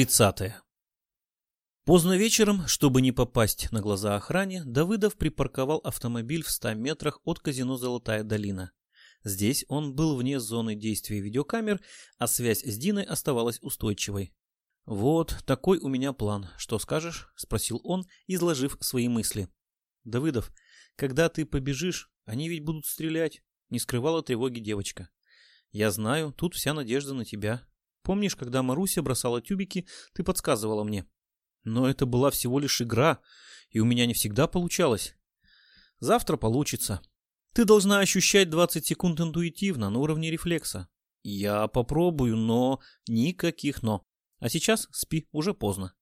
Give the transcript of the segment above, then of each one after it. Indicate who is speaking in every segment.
Speaker 1: Глава 30 Поздно вечером, чтобы не попасть на глаза охране, Давыдов припарковал автомобиль в 100 метрах от казино «Золотая долина». Здесь он был вне зоны действия видеокамер, а связь с Диной оставалась устойчивой. «Вот такой у меня план. Что скажешь?» — спросил он, изложив свои мысли. «Давыдов, когда ты побежишь, они ведь будут стрелять», — не скрывала тревоги девочка. «Я знаю, тут вся надежда на тебя. Помнишь, когда Маруся бросала тюбики, ты подсказывала мне? Но это была всего лишь игра, и у меня не всегда получалось. Завтра получится. Ты должна ощущать 20 секунд интуитивно, на уровне рефлекса. Я попробую, но никаких «но». А сейчас спи, уже поздно.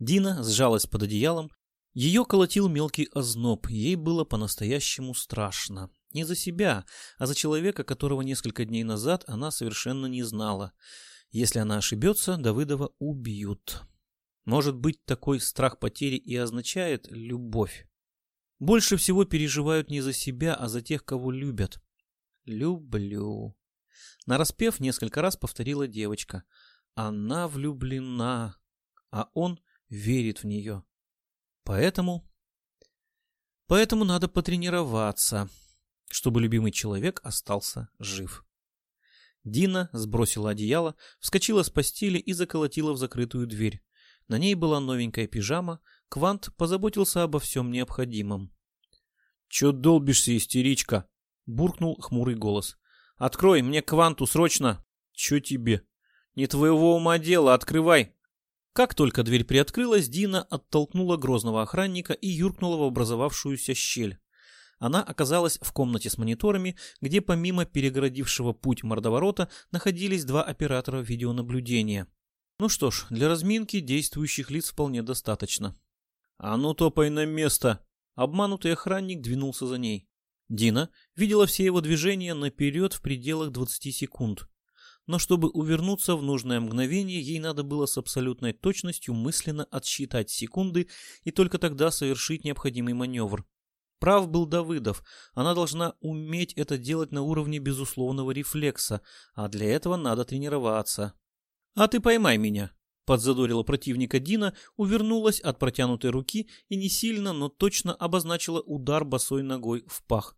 Speaker 1: Дина сжалась под одеялом. Ее колотил мелкий озноб, ей было по-настоящему страшно. Не за себя, а за человека, которого несколько дней назад она совершенно не знала. Если она ошибется, Давыдова убьют. Может быть, такой страх потери и означает любовь. Больше всего переживают не за себя, а за тех, кого любят. Люблю. Нараспев несколько раз повторила девочка. Она влюблена, а он верит в нее. Поэтому... Поэтому надо потренироваться, чтобы любимый человек остался жив. Дина сбросила одеяло, вскочила с постели и заколотила в закрытую дверь. На ней была новенькая пижама, Квант позаботился обо всем необходимом. «Чё долбишься, истеричка?» — буркнул хмурый голос. «Открой, мне Кванту, срочно!» «Чё тебе?» «Не твоего ума дело, открывай!» Как только дверь приоткрылась, Дина оттолкнула грозного охранника и юркнула в образовавшуюся щель. Она оказалась в комнате с мониторами, где помимо перегородившего путь мордоворота находились два оператора видеонаблюдения. Ну что ж, для разминки действующих лиц вполне достаточно. «А ну топай на место!» Обманутый охранник двинулся за ней. Дина видела все его движения наперед в пределах 20 секунд. Но чтобы увернуться в нужное мгновение, ей надо было с абсолютной точностью мысленно отсчитать секунды и только тогда совершить необходимый маневр. Прав был Давыдов. Она должна уметь это делать на уровне безусловного рефлекса, а для этого надо тренироваться. «А ты поймай меня», — подзадорила противника Дина, увернулась от протянутой руки и не сильно, но точно обозначила удар босой ногой в пах.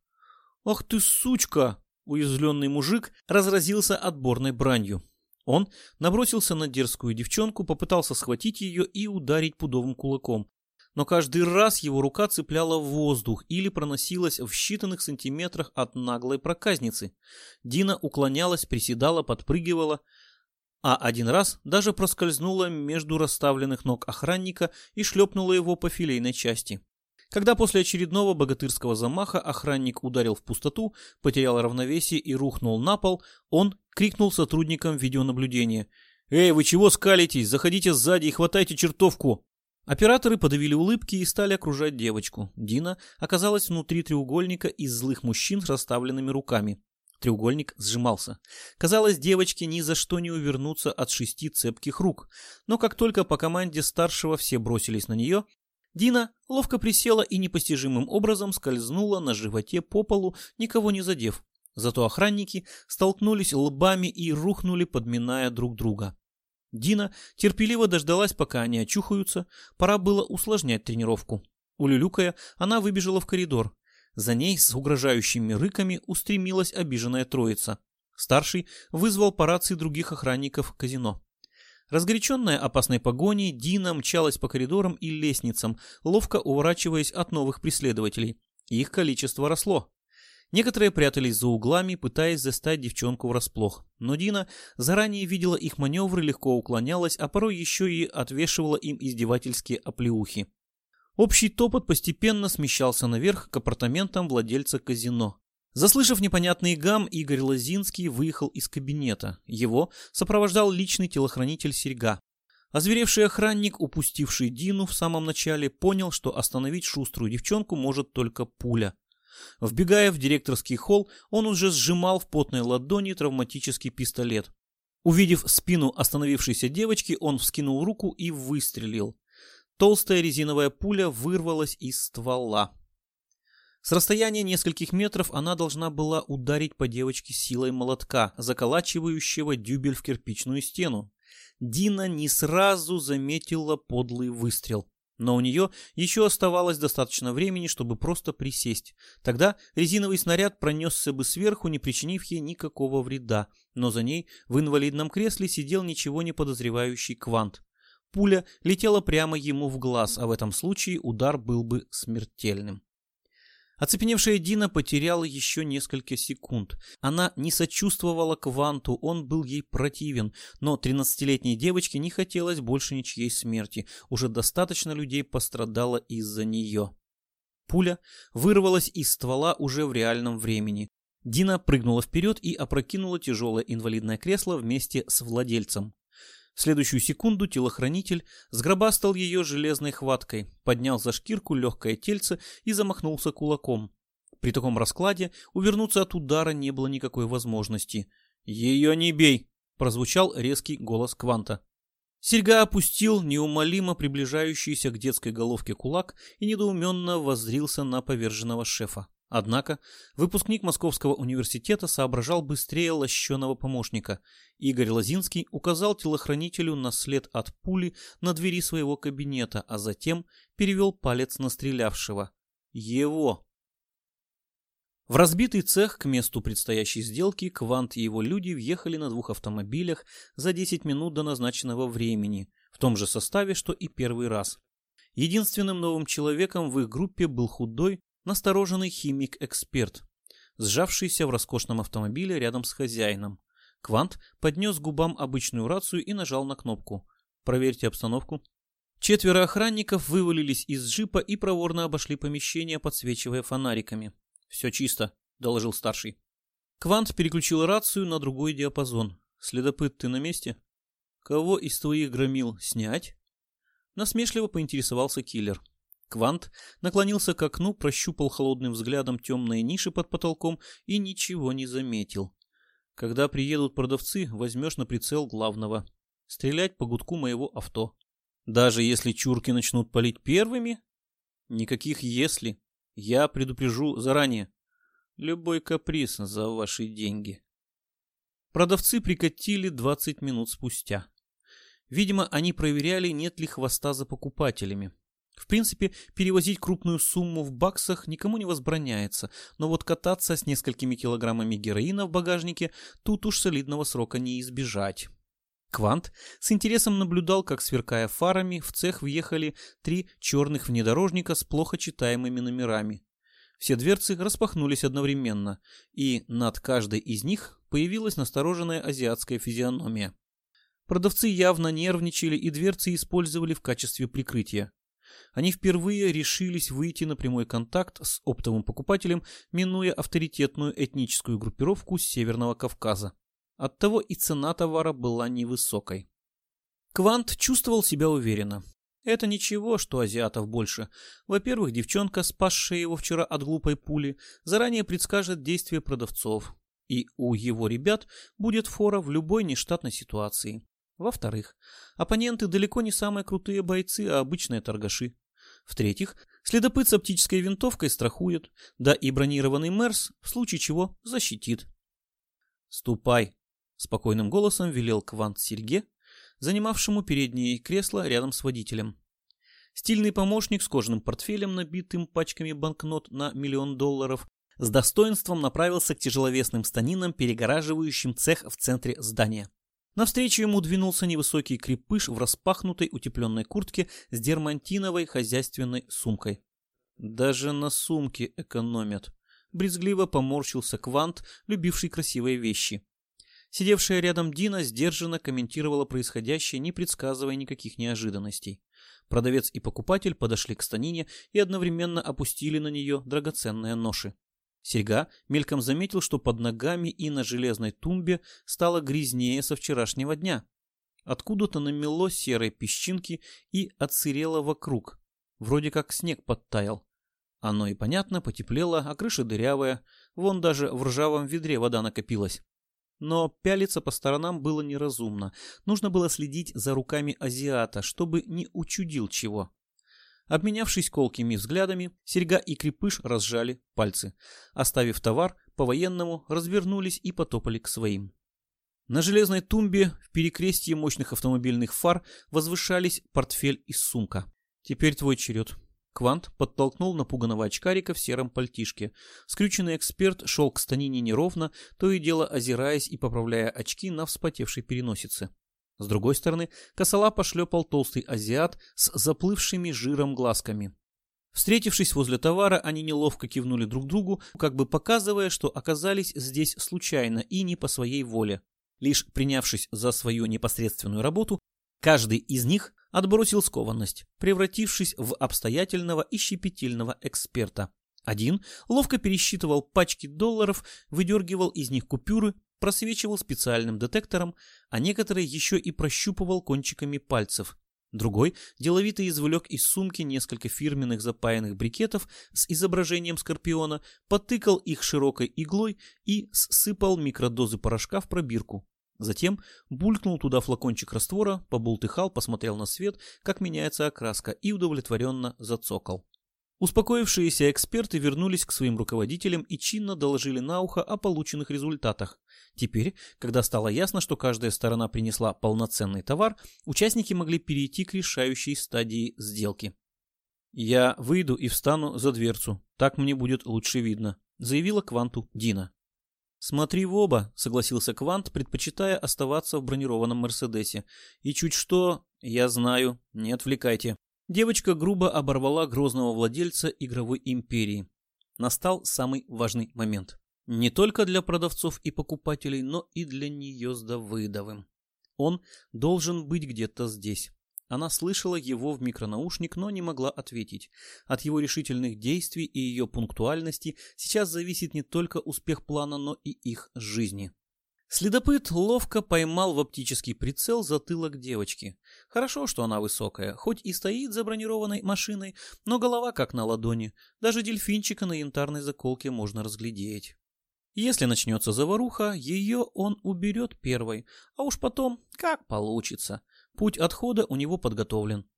Speaker 1: «Ах ты сучка!» — уязвленный мужик разразился отборной бранью. Он набросился на дерзкую девчонку, попытался схватить ее и ударить пудовым кулаком но каждый раз его рука цепляла воздух или проносилась в считанных сантиметрах от наглой проказницы. Дина уклонялась, приседала, подпрыгивала, а один раз даже проскользнула между расставленных ног охранника и шлепнула его по филейной части. Когда после очередного богатырского замаха охранник ударил в пустоту, потерял равновесие и рухнул на пол, он крикнул сотрудникам видеонаблюдения. «Эй, вы чего скалитесь? Заходите сзади и хватайте чертовку!» Операторы подавили улыбки и стали окружать девочку. Дина оказалась внутри треугольника из злых мужчин с расставленными руками. Треугольник сжимался. Казалось, девочке ни за что не увернуться от шести цепких рук. Но как только по команде старшего все бросились на нее, Дина ловко присела и непостижимым образом скользнула на животе по полу, никого не задев. Зато охранники столкнулись лбами и рухнули, подминая друг друга. Дина терпеливо дождалась, пока они очухаются. Пора было усложнять тренировку. Улюлюкая, она выбежала в коридор. За ней с угрожающими рыками устремилась обиженная троица. Старший вызвал по рации других охранников казино. Разгоряченная опасной погоней, Дина мчалась по коридорам и лестницам, ловко уворачиваясь от новых преследователей. Их количество росло. Некоторые прятались за углами, пытаясь застать девчонку врасплох. Но Дина заранее видела их маневры, легко уклонялась, а порой еще и отвешивала им издевательские оплеухи. Общий топот постепенно смещался наверх к апартаментам владельца казино. Заслышав непонятный гам, Игорь Лозинский выехал из кабинета. Его сопровождал личный телохранитель Серьга. Озверевший охранник, упустивший Дину в самом начале, понял, что остановить шуструю девчонку может только пуля. Вбегая в директорский холл, он уже сжимал в потной ладони травматический пистолет. Увидев спину остановившейся девочки, он вскинул руку и выстрелил. Толстая резиновая пуля вырвалась из ствола. С расстояния нескольких метров она должна была ударить по девочке силой молотка, заколачивающего дюбель в кирпичную стену. Дина не сразу заметила подлый выстрел. Но у нее еще оставалось достаточно времени, чтобы просто присесть. Тогда резиновый снаряд пронесся бы сверху, не причинив ей никакого вреда. Но за ней в инвалидном кресле сидел ничего не подозревающий квант. Пуля летела прямо ему в глаз, а в этом случае удар был бы смертельным. Оцепеневшая Дина потеряла еще несколько секунд. Она не сочувствовала Кванту, он был ей противен, но 13-летней девочке не хотелось больше ничьей смерти. Уже достаточно людей пострадало из-за нее. Пуля вырвалась из ствола уже в реальном времени. Дина прыгнула вперед и опрокинула тяжелое инвалидное кресло вместе с владельцем. В следующую секунду телохранитель сгробастал ее железной хваткой, поднял за шкирку легкое тельце и замахнулся кулаком. При таком раскладе увернуться от удара не было никакой возможности. «Ее не бей!» — прозвучал резкий голос Кванта. Серьга опустил неумолимо приближающийся к детской головке кулак и недоуменно воззрился на поверженного шефа. Однако выпускник Московского университета соображал быстрее лощеного помощника. Игорь Лозинский указал телохранителю на след от пули на двери своего кабинета, а затем перевел палец на стрелявшего. Его! В разбитый цех к месту предстоящей сделки Квант и его люди въехали на двух автомобилях за 10 минут до назначенного времени, в том же составе, что и первый раз. Единственным новым человеком в их группе был худой, настороженный химик-эксперт, сжавшийся в роскошном автомобиле рядом с хозяином. Квант поднес губам обычную рацию и нажал на кнопку. «Проверьте обстановку». Четверо охранников вывалились из джипа и проворно обошли помещение, подсвечивая фонариками. «Все чисто», — доложил старший. Квант переключил рацию на другой диапазон. «Следопыт, ты на месте?» «Кого из твоих громил снять?» Насмешливо поинтересовался киллер. Квант наклонился к окну, прощупал холодным взглядом темные ниши под потолком и ничего не заметил. Когда приедут продавцы, возьмешь на прицел главного. Стрелять по гудку моего авто. Даже если чурки начнут палить первыми? Никаких «если». Я предупрежу заранее. Любой каприз за ваши деньги. Продавцы прикатили 20 минут спустя. Видимо, они проверяли, нет ли хвоста за покупателями. В принципе, перевозить крупную сумму в баксах никому не возбраняется, но вот кататься с несколькими килограммами героина в багажнике тут уж солидного срока не избежать. Квант с интересом наблюдал, как, сверкая фарами, в цех въехали три черных внедорожника с плохо читаемыми номерами. Все дверцы распахнулись одновременно, и над каждой из них появилась настороженная азиатская физиономия. Продавцы явно нервничали и дверцы использовали в качестве прикрытия. Они впервые решились выйти на прямой контакт с оптовым покупателем, минуя авторитетную этническую группировку Северного Кавказа. Оттого и цена товара была невысокой. Квант чувствовал себя уверенно. Это ничего, что азиатов больше. Во-первых, девчонка, спасшая его вчера от глупой пули, заранее предскажет действия продавцов. И у его ребят будет фора в любой нештатной ситуации. Во-вторых, оппоненты далеко не самые крутые бойцы, а обычные торгаши. В-третьих, следопыт с оптической винтовкой страхует, да и бронированный Мерс в случае чего защитит. «Ступай!» — спокойным голосом велел Квант Серге, занимавшему переднее кресло рядом с водителем. Стильный помощник с кожаным портфелем, набитым пачками банкнот на миллион долларов, с достоинством направился к тяжеловесным станинам, перегораживающим цех в центре здания. Навстречу ему двинулся невысокий крепыш в распахнутой утепленной куртке с дермантиновой хозяйственной сумкой. Даже на сумке экономят. Брезгливо поморщился Квант, любивший красивые вещи. Сидевшая рядом Дина сдержанно комментировала происходящее, не предсказывая никаких неожиданностей. Продавец и покупатель подошли к станине и одновременно опустили на нее драгоценные ноши. Серьга мельком заметил, что под ногами и на железной тумбе стало грязнее со вчерашнего дня. Откуда-то намело серой песчинки и отсырело вокруг. Вроде как снег подтаял. Оно и понятно, потеплело, а крыша дырявая. Вон даже в ржавом ведре вода накопилась. Но пялиться по сторонам было неразумно. Нужно было следить за руками азиата, чтобы не учудил чего. Обменявшись колкими взглядами, серьга и крепыш разжали пальцы. Оставив товар, по-военному развернулись и потопали к своим. На железной тумбе в перекрестье мощных автомобильных фар возвышались портфель и сумка. «Теперь твой черед». Квант подтолкнул напуганного очкарика в сером пальтишке. Скрюченный эксперт шел к станине неровно, то и дело озираясь и поправляя очки на вспотевшей переносице. С другой стороны, косола пошлепал толстый азиат с заплывшими жиром глазками. Встретившись возле товара, они неловко кивнули друг другу, как бы показывая, что оказались здесь случайно и не по своей воле. Лишь принявшись за свою непосредственную работу, каждый из них отбросил скованность, превратившись в обстоятельного и щепетильного эксперта. Один ловко пересчитывал пачки долларов, выдергивал из них купюры, просвечивал специальным детектором, а некоторые еще и прощупывал кончиками пальцев. Другой деловито извлек из сумки несколько фирменных запаянных брикетов с изображением скорпиона, потыкал их широкой иглой и сыпал микродозы порошка в пробирку. Затем булькнул туда флакончик раствора, побултыхал, посмотрел на свет, как меняется окраска, и удовлетворенно зацокал. Успокоившиеся эксперты вернулись к своим руководителям и чинно доложили на ухо о полученных результатах. Теперь, когда стало ясно, что каждая сторона принесла полноценный товар, участники могли перейти к решающей стадии сделки. «Я выйду и встану за дверцу, так мне будет лучше видно», — заявила Кванту Дина. «Смотри в оба», — согласился Квант, предпочитая оставаться в бронированном Мерседесе. «И чуть что, я знаю, не отвлекайте». Девочка грубо оборвала грозного владельца игровой империи. Настал самый важный момент. Не только для продавцов и покупателей, но и для нее с Давыдовым. Он должен быть где-то здесь. Она слышала его в микронаушник, но не могла ответить. От его решительных действий и ее пунктуальности сейчас зависит не только успех плана, но и их жизни. Следопыт ловко поймал в оптический прицел затылок девочки. Хорошо, что она высокая, хоть и стоит за бронированной машиной, но голова как на ладони. Даже дельфинчика на янтарной заколке можно разглядеть. Если начнется заваруха, ее он уберет первой, а уж потом, как получится. Путь отхода у него подготовлен.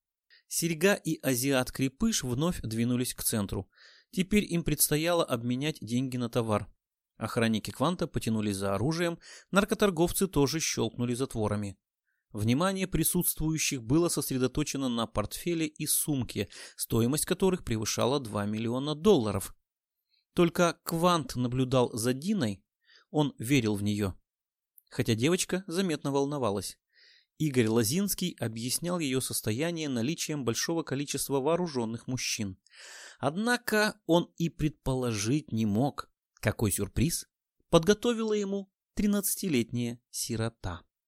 Speaker 1: Серега и азиат-крепыш вновь двинулись к центру. Теперь им предстояло обменять деньги на товар. Охранники Кванта потянулись за оружием, наркоторговцы тоже щелкнули затворами. Внимание присутствующих было сосредоточено на портфеле и сумке, стоимость которых превышала 2 миллиона долларов. Только Квант наблюдал за Диной, он верил в нее. Хотя девочка заметно волновалась. Игорь Лозинский объяснял ее состояние наличием большого количества вооруженных мужчин. Однако он и предположить не мог, какой сюрприз подготовила ему тринадцатилетняя сирота.